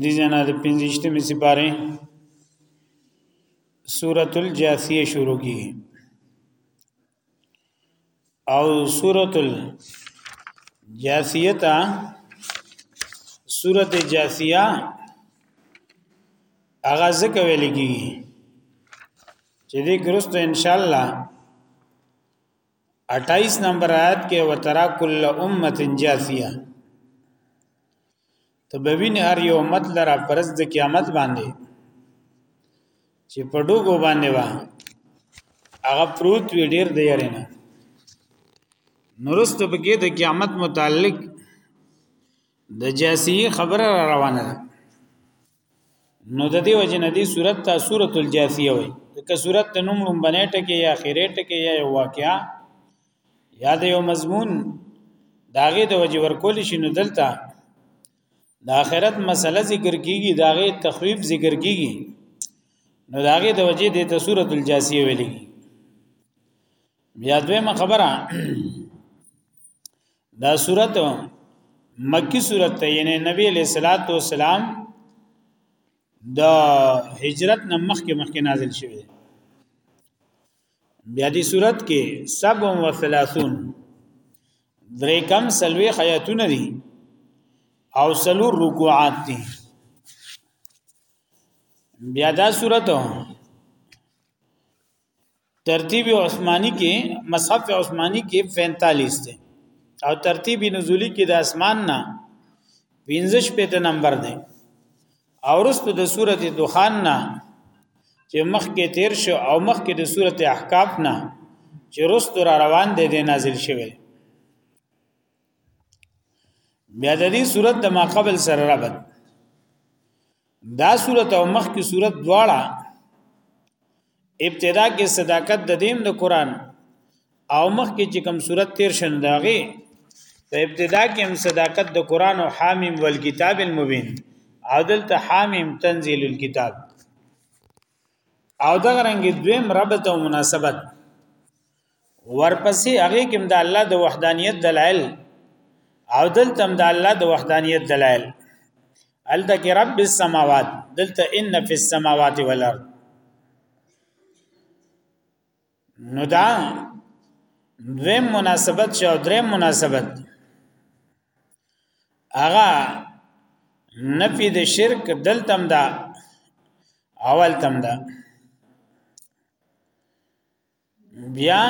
دي جنا د 15مې سپاره سورۃ الجاثیه شروع کی او سورۃ الجاثیه تا سورۃ الجاثیه اغه ځکه ویل کی چې دې ګرسته ان شاء الله 28 نمبر آیات کې وترا کل امه جاثیه ته به ویني هر یو امت لره پرز د قیامت باندې چې په ډوګو باندې وا هغه پروت وی ډیر دی یارینه نورست بګې د قیامت متعلق د جاسی خبره روانه ده نو د دې وجه نه دې صورت ته سورۃ الجاثیه وایي که صورت د نوم لوم بنیټه کې یا خیرټ کې یا یو واقعا یا د یو مضمون داغه د وجه ورکول شي نو دلته د آخرت مسله ذکر کیږي داغه تخویف ذکر کیږي نو داغه د وجه د ته سورۃ الجاثیه ویلي بیا دویمه خبره دا صورت مکی صورت ته یعنی نبی علیہ الصلات والسلام د هجرت نه مخکې مخکې نازل شوی بیا دې صورت کې 37 درې کم سلوي حیاتونه دي او سلو رکوعات دي بیا دا صورت ترتیب عثماني کې مصحف عثماني کې 45 دی او ترتیب نزولی کې د اسمان نه 15 پته نمبر دی او رستو د سورته دخان نه چې مخ کې تیر شو او مخ کې د سورته احقاف نه چې رستو را روان دی د نازل شوی بیا د دې صورت د ما قبل سره رابط دا صورت او مخ کی صورت دواړه ابتدا کې صداقت د دین د قران او مخ کې چې کوم صورت تیر شنداغه په ابتدا کې هم صداقت د قران او حامیم والکتاب المبین عادل ته حامیم تنزیل الكتاب او دا رنګ دویم ربط او مناسبت ورپسې هغه کې د الله د وحدانیت دلایل او دلته د الله د وحدانیت دلایل الته کې رب السماوات دلته ان فی السماوات والارض نو دا دویم مناسبت شو دریم مناسبت اغا نفی د شرک دلتم دا اول تم دا بیا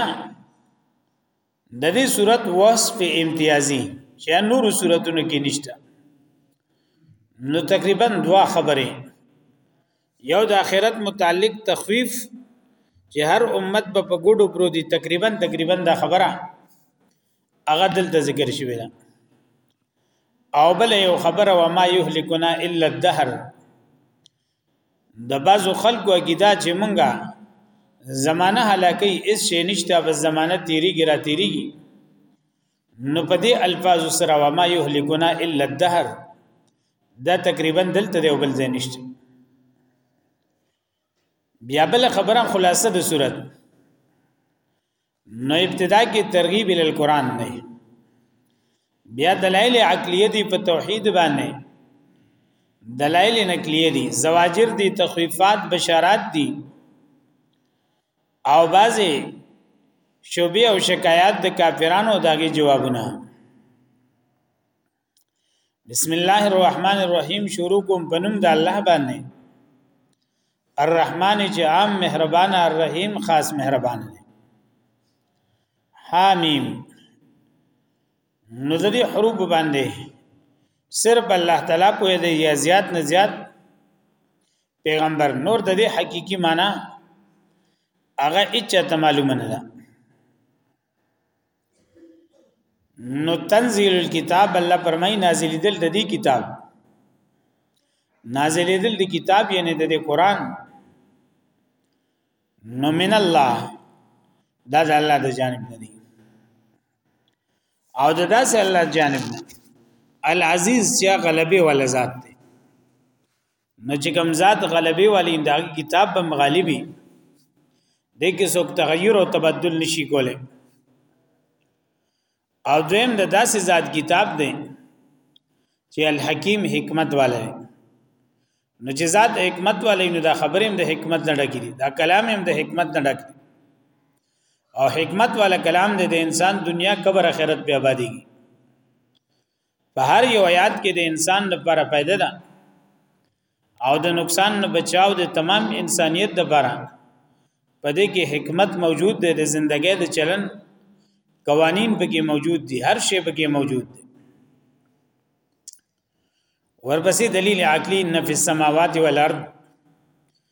د دې صورت وصف امتیازي چې نور صورتونو کې نشته نو تقریبا دوا خبره یو د آخرت متعلق تخفیف چې هر امت به په ګډو پرو دي تقریبا تقریبا دا خبره هغه دلته ذکر شوی ده او بل یو خبره و ما یهلکنا الا الدهر د بعضو خلکو عقیده چې مونږه زمانه هلاکی اس شي نشته بس زمانه تیریږي را تیریږي نو په دې الفاظ سره و ما یهلکنا الا الدهر دا تقریبا دلته دی بل ځای نشته بیا بل خبره خلاصه د صورت نو ابتدا کې ترغیب ال قران نه بیا دلایل عقلیه دی په توحید باندې دلایل نقلیه دی زواجر دی تخفیفات بشارات دی او بعضی شوبې او شکایات د کافرانو دغه جوابونه بسم الله الرحمن الرحیم شروع کوم په نوم د الله باندې الرحمن چې عام مهربان الرحیم خاص مهربان دی حامیم نو د دې حروف باندې صرف الله تعالی په دې یا زیات نه زیات پیغمبر نور د دې حقيقي معنی هغه اچ ته معلومه نه ده نو تنزيل الكتاب الله فرمای نازل دل د دې کتاب نازل دل د کتاب یعنی د قرآن نو من الله دا د الله د جانب نه دی او د داس الله جانب نه العزیز چې غلبه ول ذات دی نو چې کوم ذات غلبي والی دا کتاب بم غالبي د کې څوک تغیر او تبدل نشي کوله او دویم د داسې ذات کتاب دی چې الحکیم حکمت والا دی نو چې ذات حکمت والا نو دا خبرې هم د حکمت نه ډکې دي دا کلام هم د حکمت نه ډک او حکمت والا کلام دی د انسان دنیا قبر آخرت په آبادی په هر یو آیات کې د انسان لپاره پیدا ده او د نقصان نه بچاو د تمام انسانیت لپاره په دې کې حکمت موجود دی د ژوندۍ د چلن قوانین پکې موجود دي هر شی پکې موجود دی ورپسې دلیل عقلی نفس السماوات والارض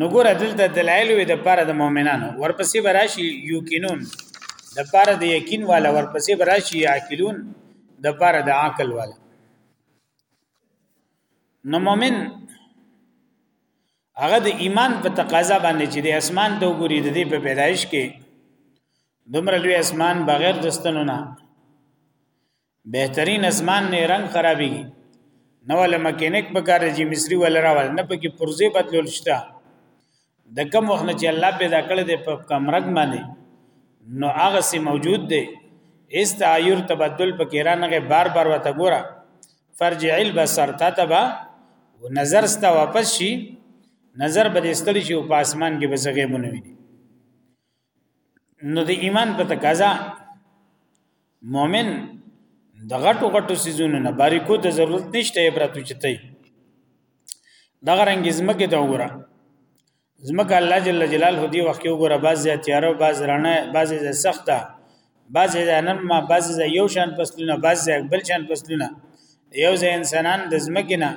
نګور دلته دلایل وي د پاره د مؤمنانو ورپسې براشي یوکینون د پاره د یقین والا ورپسې براشي عاقلون د پاره د عقل والا نو مؤمن هغه د ایمان په تقاضا باندې چې د اسمان ته وګوري د دې په پیدایش کې دومره لوی اسمان بغیر دستنو نه بهترین اسمان نه رنگ خرابي نو ول مکینیک په کار چې مصری ول راول نه پکې پرزه بدلول شته د کم وخت نه چې الله پیدا کړل د په کم رنگ باندې نو هغه سي موجود دی اس تعیر تبدل پکې را نه بار بار وته ګوره فرجع البصر تتبع نظر ستا واپس شي نظر به استړي شي او په اسمان کې به زغه مونږ ویني نو د ایمان په تقاضا مؤمن د غټو غټو سيزونو نه باریکو ته ضرورت نشته عبرت چتای دا رنګ زمکه ته وګوره زمکه الله جل جلاله دی وخت کې وګوره باز زیاتیارو باز رانه باز سخته باز ځانم ما باز یو شان پسلونه باز بل شان پسلونه یو ځای انسانان د زمکه نه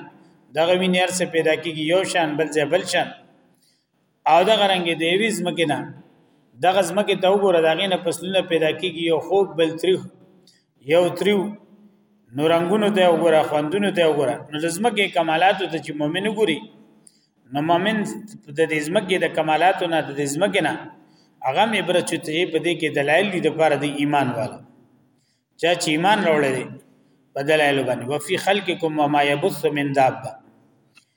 دغه وینیر څخه پیدا کیږي یو شان بل ځای بل شان او دا غرنګ دی وی زمکه نه دغه زمکه ته وګوره دا غینه فصلونه پیدا کیږي یو خوب بل تریخ یو تریو نو رنگونو ته وګوره خوندونو ته وګوره نو زمکه کمالات ته چې مؤمن ګوري نو مؤمن د دې زمکه د کمالاتو نه د دې زمکه نه هغه عبرت چې په دې کې دلایل دي د لپاره د ایمان والا چا چې ایمان راوړل دي په دلایل باندې وفي خلقکم وما يبث من دابه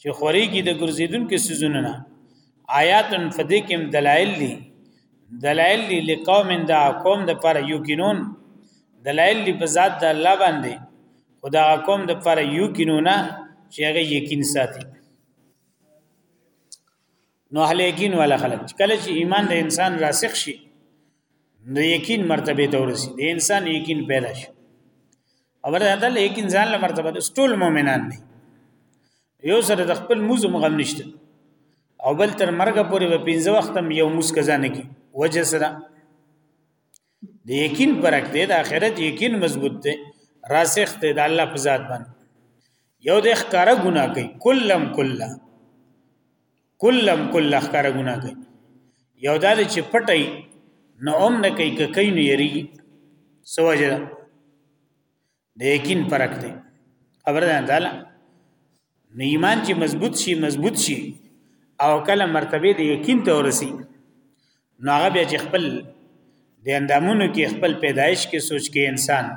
چې خوريږي د ګرځیدونکو سيزونو نه آیات فدې کې دلایل دي دلایل دي لقوم دا قوم د پر یقینون دلایل دي په ذات د الله باندې خدا قوم د پر یقینونه چې هغه یقین ساتي نو اهل یقین والا خلک کله چې ایمان د انسان راسخ شي نو یقین مرتبه ته ورسي د انسان یقین پیدا شي خبر ده لیکن ځان له مرتبه د ټول مؤمنان دي یو سره د خپل موزه مغم نشته او بل تر مرګ پورې په پنځه وخت یو موس کزانه کی وجه سره د یقین پرک دی د آخرت یقین مضبوط دی راسخ دی د الله په ذات باندې یو د ښکارا ګنا کوي کلم کلا کلم کل اخکار ګناه کوي یو دا چې پټي نو هم نه کوي که کوي نو یری سوجه ده د یقین پرک دی خبر ده تعالی نو ایمان چې مضبوط شي مضبوط شي او کله مرتبه د یقین ته ورسی نو هغه بیا چې خپل د اندامونو کې خپل پیدایش کې سوچ کې انسان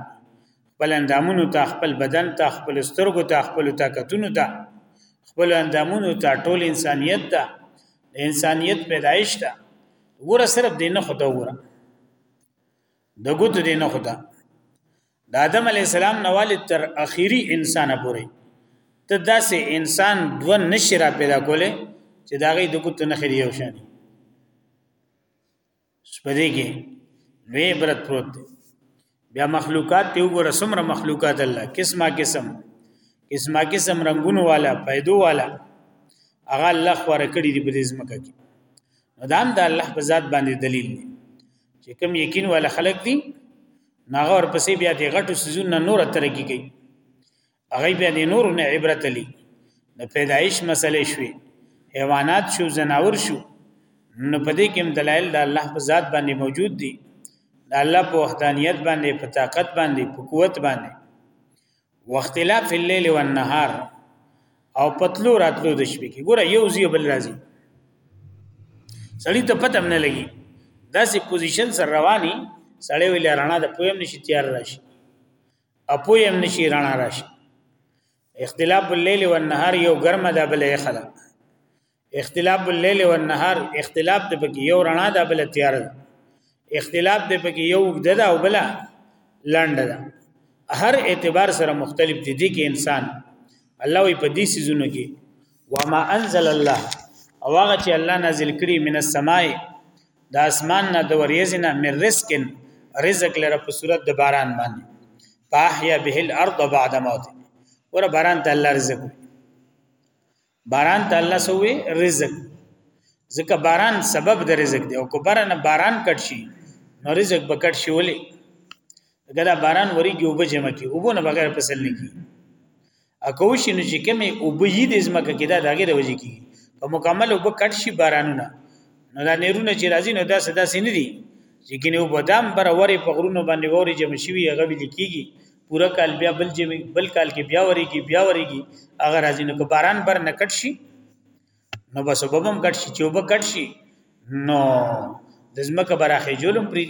خپل اندامونو ته خپل بدن ته خپل سترګو ته خپل طاقتونو ته خپل اندامونو ته ټول انسانیت ته انسانیت پیدایش ته ګوره صرف دینه خدا ګوره د ګوت دینه خدا د آدم علی السلام نواله تر اخیری انسان پورې ته داسې انسان دو نشرا پیدا کوله چې دا غي د کوت نه خري یو شان سپدې کې وی برت پروت دی بیا مخلوقات ته وګوره سمره مخلوقات الله قسمه قسم قسمه قسم رنگونو والا پیدو والا هغه الله خور کړی دی په دې ځمکه کې نو دام د الله په ذات باندې دلیل دی چې کوم یقین والا خلق دي ناغه ور پسې بیا د غټو سيزونو نور ترقی کوي هغه بیا د نور نه عبرت لې د پیدایش مسلې شوي حیوانات شو زناور شو نو په دې کې دلایل د الله په ذات باندې موجود دي د الله په وحدانیت باندې په طاقت باندې په قوت باندې واختلاف الليل والنهار او پتلو راتلو د شپې کې ګوره یو زی بل راځي سړی ته پته نه لګي دا سي پوزیشن سره رواني سړی ویل رڼا د پویم نشي تیار راشي اپویم نشي رڼا راشي اختلاف الليل والنهار یو ګرمه ده بل یې خلا اختلاف الليل والنهار اختلاف د پکې یو رڼا ده بل تیار ده اختلاف د پکې یو وګد ده او بل لنډ ده هر اعتبار سره مختلف دي دي کې انسان الله وي په دې سيزونو کې وما انزل الله او هغه چې الله نازل کړي من السماء د اسمان نه د وریزنه من رزقن رزق لره په صورت د باران باندې فاحیا به الارض بعد موت ور باران ته الله رزق باران ته الله سوې رزق ځکه باران سبب د رزق دی او کو باران باران کټ شي نو رزق به کټ شي ولې دا باران وریږي او به جمع کی او نه بغیر فصل نه کی اکو شي نو چې کمی او به یې د زمکه کې دا دغه د وجې کی په مکمل او به کټ شي بارانونه نو دا نیرونه چې راځي نو دا صدا سینې دي چې کینه او بدام بر اورې په غرونو باندې ووري جمع شي هغه ویل کیږي پوره کال بیا بل جمی بل کال کې بیا وریږي بیا وریږي هغه راځي نو که باران بر نه کټ شي نو بس وبم کټ شي چې وب کټ شي نو د زمکه براخې جولم پری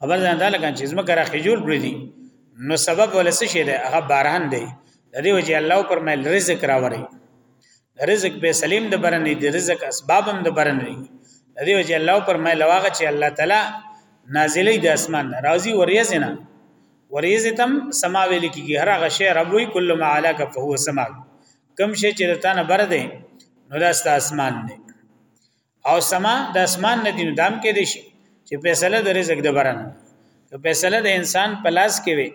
خبر ځان دا لګان چې زمکه راخې جول پری دي نو سبب ولس شي ده هغه باران دی د دې وجه الله پر مې رزق راوري رزق به سلیم د برنې د رزق اسبابم د برنې د دې وجه الله پر مې لواغه چې الله تعالی نازلې د اسمان راضي وريزنا وريزتم سما ویل کیږي هر هغه شی ربوي کله ما علاک فهو سما کم شی چې تنه بر دی نو داستا اسمان دی او سما د اسمان نه دین دام کې دي شي چې فیصله د رزق د برن که فیصله د انسان په لاس کې وي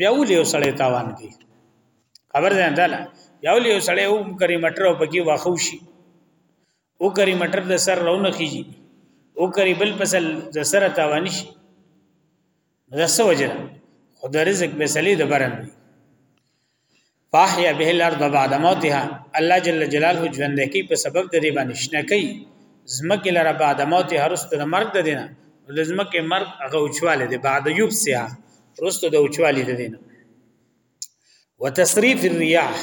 بیا ولې وسړې تاوان کوي خبر ده نه بیا ولې وسړې او کریم مټر او پکې واخو شي او کری مټر د سر رونه خيږي او کری بل فصل د سر تاوان شي دا څه وجه خو د رزق به سلی د برن دی فاحیا به الارض بعد موتها الله جل جلاله ژوند کی په سبب د دې باندې شنه کوي زمکه لره بعد موت هرست د مرګ د دینه لزمکه مرګ هغه اوچواله دی بعد یوب سیا رست د اوچواله دی دینه وتصریف الرياح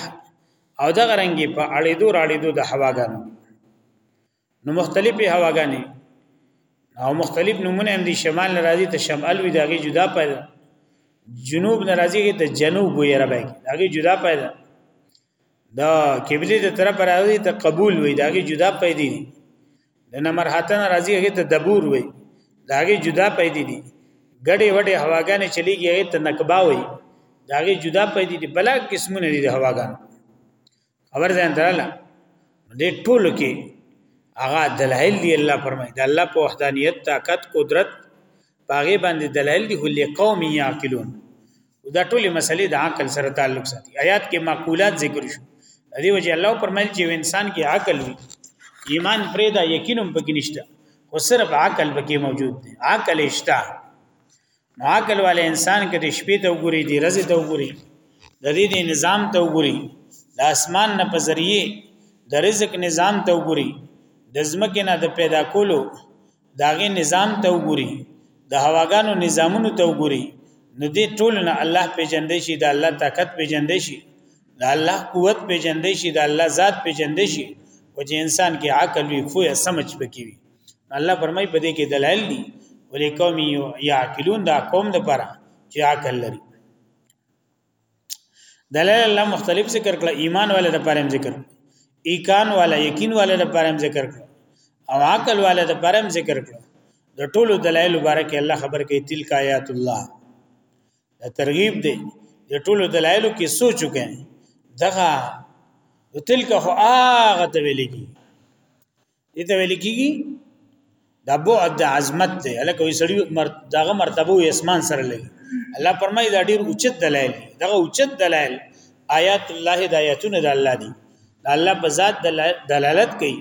او دغه رنګي په اړېدو راړېدو د هواګانو نو مختلفې هواګانې او مختلف نمونه هم دي شمال ناراضي ته شمال وي دغه جدا پیدا جنوب ناراضي ته جنوب وي ربه دغه جدا پیدا دا قبله د طرف راځي ته قبول وي داګه جدا پیدا دي د نمبر هاتنه راځي هغه ته دبور وي داګه جدا پیدا دي ګډي وډي هواګانې چلیږي هغه ته نکبا وي داګه جدا پیدا دي بلا قسمونه دي د هواګان خبر ځان دراله دې ټولو کې هغه دلایل دی الله فرمایي دا الله په وحدانیت طاقت قدرت پاغه باندې دلایل دی هلي قوم یاکلون دا ټولې مسلې د عقل سره تعلق ساتي آیات کې معقولات ذکر شو دی وجه الله پرمایل چې انسان کې عقل وي ایمان پرې دا یقینم پکې نشته خو صرف عقل پکې موجود دی عقل اشتا نو عقل والے انسان کې د شپې ته وګوري د ورځې ته وګوري د دې د نظام ته وګوري د اسمان نه په ذریعه د رزق نظام ته وګوري د زمکه نه د پیدا کولو د هغې نظام ته وګوري د هواګانو نظامونو ته وګوري نو دې ټول نه الله پیجندې شي د الله طاقت پیجندې شي د الله قوت پیجندې شي د الله ذات پیجندې شي او چې انسان کې عقل وي فوه سمج پکې وي الله فرمای په دې کې دلایل دي ولې قوم یعقلون دا قوم د پره چې عقل لري دلایل الله مختلف ذکر کړه ایمان والے د پاره ذکر ایکان والے یقین والے د پاره ذکر کړه او عقل والے د پاره ذکر کړه د ټولو دلایل مبارک الله خبر کوي تلک آیات الله دا ترغیب دی د ټولو دلایلو کې سوچ وکړئ دغه تلک خو هغه ته ویل کی دې ته ویل کیږي دا بعد د عظمت دی الکه وی سړی دغه مرتبه او اسمان سره لګي الله فرمایي دا ډیر اوچت دلایل دغه اوچت دلایل آیات الله هدایتونه د الله دي الله په ذات دلالت کوي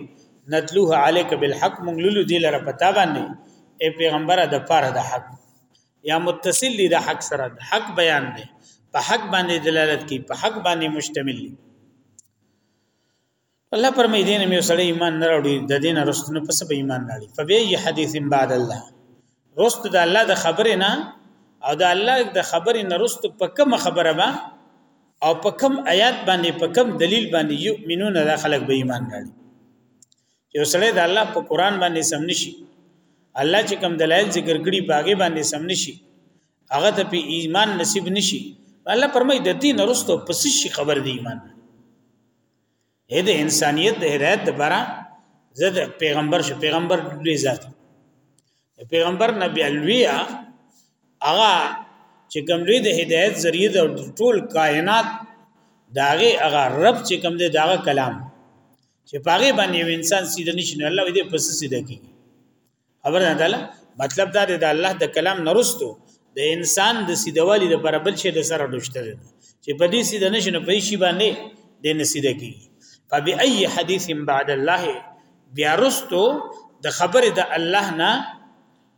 نتلوه عليك بالحق مونږ لولو دی لره پتا باندې اے پیغمبره د پاره د حق یا متصل دی د حق سره د حق بیان دی په حق باندې دلالت کوي په حق باندې مشتمل دی الله پرمې دین مې سړی ایمان نه راوړي د دین رستنه پس به ایمان راړي فبی حدیث بعد الله رست د الله د خبرې نه او د الله د خبرې نه رست په کوم خبره به او په کوم آیات باندې په کوم دلیل باندې یؤمنون د خلک به ایمان راړي یو سړی د الله په قران باندې سم نشي الله چې کوم دلایل ذکر کړي باغې باندې سم نشي هغه ته په ایمان نصیب نشي الله پرمې د دین رستو پس شي خبر دی ایمان اې د انسانيت د هدایت لپاره زه د پیغمبر شو پیغمبر لوی ذات پیغمبر نبی الویا هغه چې کوم لوی د هدایت ذریعہ د ټول کائنات داغه هغه رب چې کوم دی داغه کلام چې پاغه باندې انسان سیده نشي نو الله دې پس سیده کی خبر نه ده مطلب دا دی د الله د کلام نرستو د انسان د سیدوالي د برابر شي د سره دوشته دي چې په دې سید نشنه په شي باندې د نسیده کی فبأي حديث بعد الله بیا رستو د خبر د الله نه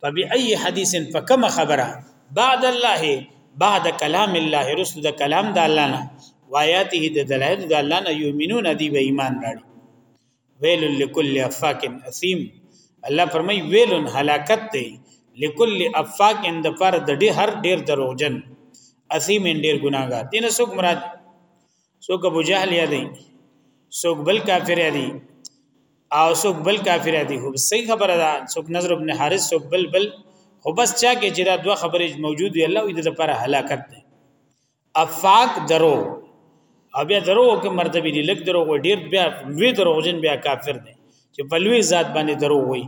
فبأي حديث فكما خبره بعد الله بعد کلام الله رسل د کلام د الله نه وایاته د دلایل د الله نه یؤمنون دی به ایمان راړي ویل لكل افاک اثیم الله فرمای ویل هلاکت دی لكل افاک اند پر د ډی هر ډیر دروغجن اثیم ډیر ګناګار دین سوک مراد سوک ابو جهل یادی سوک بل کافر یادی او سوک بل کافر یادی خو صحیح خبره ده سوک نظر ابن حارث سوک بل بل خو بس چا کې چې دا دوه خبرې موجود وي الله دې لپاره هلاکت دی افاق درو او بیا درو کې مرتبه دي لک درو ډیر بیا وی درو جن بیا کافر دي چې په لوی ذات باندې درو وي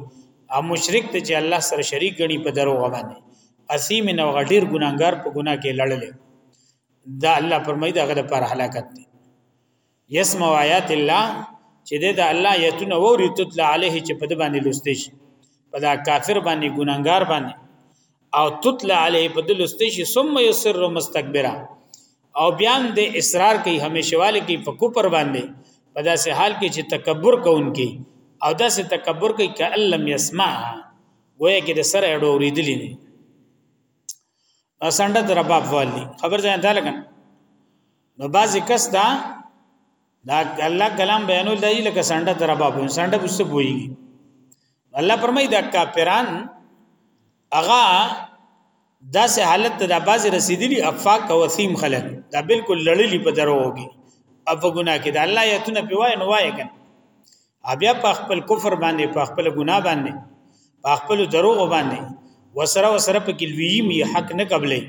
او مشرک ته چې الله سره شریک غني په درو باندې اسیم نو غډیر ګناګار په ګنا کې لړل دا الله فرمایي دا غره پر هلاکت دي يسمع آیات الله چې د الله آیتونه ووري تطلع عليه چې په د باندې لوستې شي په دا کافر باندې ګناګار باندې او تطلع عليه په د لوستې شي ثم يسر مستكبرا او بیا د اصرار کوي همیشواله کوي په کوپر باندې په داسې حال کې چې تکبر کوونکی او داسې تکبر کوي ک لم يسمع وایي کې د سره اډو ورېدلې نه اسانډه در باب والی خبر ځان ته لګنه نو بعضی کس دا دا الله کلام بیانول دی لکه سنډه تر باب سنډه بوسه بوئی الله پرمای دا کافران اغا داسې حالت ته د باز رسیدلی افاق او وسیم خلق دا بالکل لړلی په درو وږي اپ ګنا کې دا الله یتونه پیوای نو وای کنه بیا په خپل کفر باندې په خپل ګناه باندې په خپل دروغ باندې وسره وسره په کې لوی می حق نه قبلې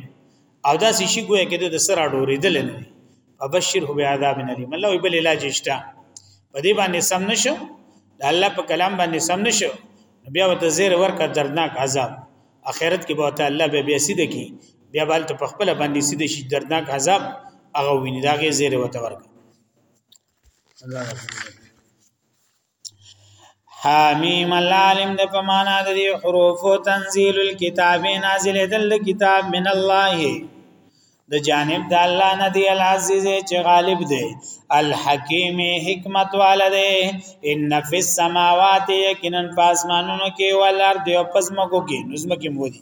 او دا سې شي ګویا کې د سره ډورېدل نه دي فبشر هو بعذاب الیم الله وی بل علاج شته په دې باندې سم نشو د الله په کلام باندې سم نشو بیا وته زیر ورکا دردناک عذاب اخرت کې به ته الله به بیا سیده کی بیا بل ته په خپل باندې سیده شي دردناک عذاب هغه ویني دا غي زیر وته ورکا حامیم العالم د پمانا د دې حروف او تنزيل الكتاب نازل دل کتاب من الله د جانب د الله نه دی العزیز چې غالب دی الحکیم حکمت والده ان فی السماوات یقینا پاسمانونو کې ولر دی او پزمکو کې نظم کې مودي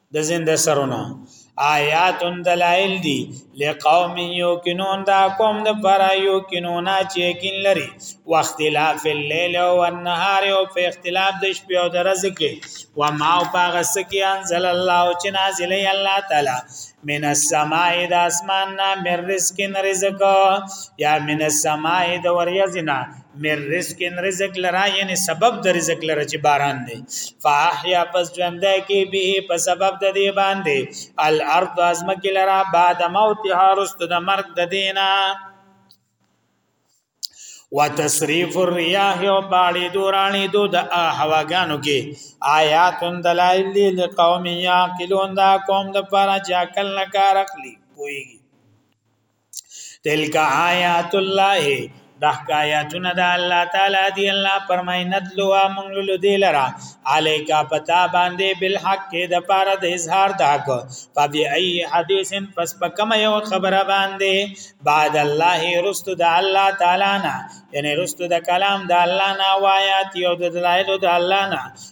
د زنده سرونه آیات دلائل دی لقوم یوکنون دا قوم د پر یوکنون چې یقین لري واختلاف الليل او النهار او په اختلاف د شپې او د ورځې کې و ما او پاغه سکی انزل الله چې نازل الله تعالی من السماء د اسمان نه من رزق رزق یا من السماء د وریزنا مر رزق ان رزق لرا یعنی سبب د رزق لره چې باران دی فاحیا پس ژوند کې به په سبب د دې باندې الارض ازمک لرا بعد موت هارست د مرګ د دینه وتصریف الرياح او باړې دورانې دو د هواګانو کې آیات دلائل لقوم یاقلون دا قوم د پاره چې عقل نه کار اخلي پويږي تلک آیات الله دحق آیاتونه د الله تعالی دی الله فرمای نتلو مونږ له دې لرا الیکا پتا باندې بالحق د پاره د اظهار د حق فبی ای حدیث پس پکم یو خبره باندې بعد الله رست د الله تعالی نه یعنی رست د کلام د الله نه وایات یو د دلایل د الله نه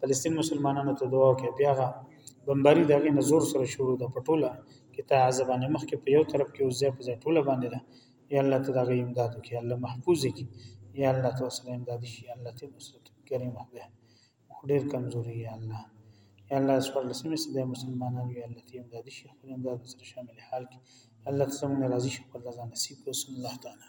فلسطین مسلمانانو ته دعا وکړي بیا غا بمباری دغه نه زور سره شروع ده پټوله کې ته عذابانه مخ کې په یو طرف کې اوس ځای په ځای ټوله باندې ده یا الله ته دغه امداد وکړي الله محفوظ کړي یا الله ته وسره امداد شي الله ته نصرت کریم ده ډیر کمزوري یا الله یا الله سوال سمې سي د مسلمانانو یا الله ته امداد شي خپل امداد سره شامل حال کې الله ته څنګه راضي شي خپل ځان نصیب وسم الله تعالی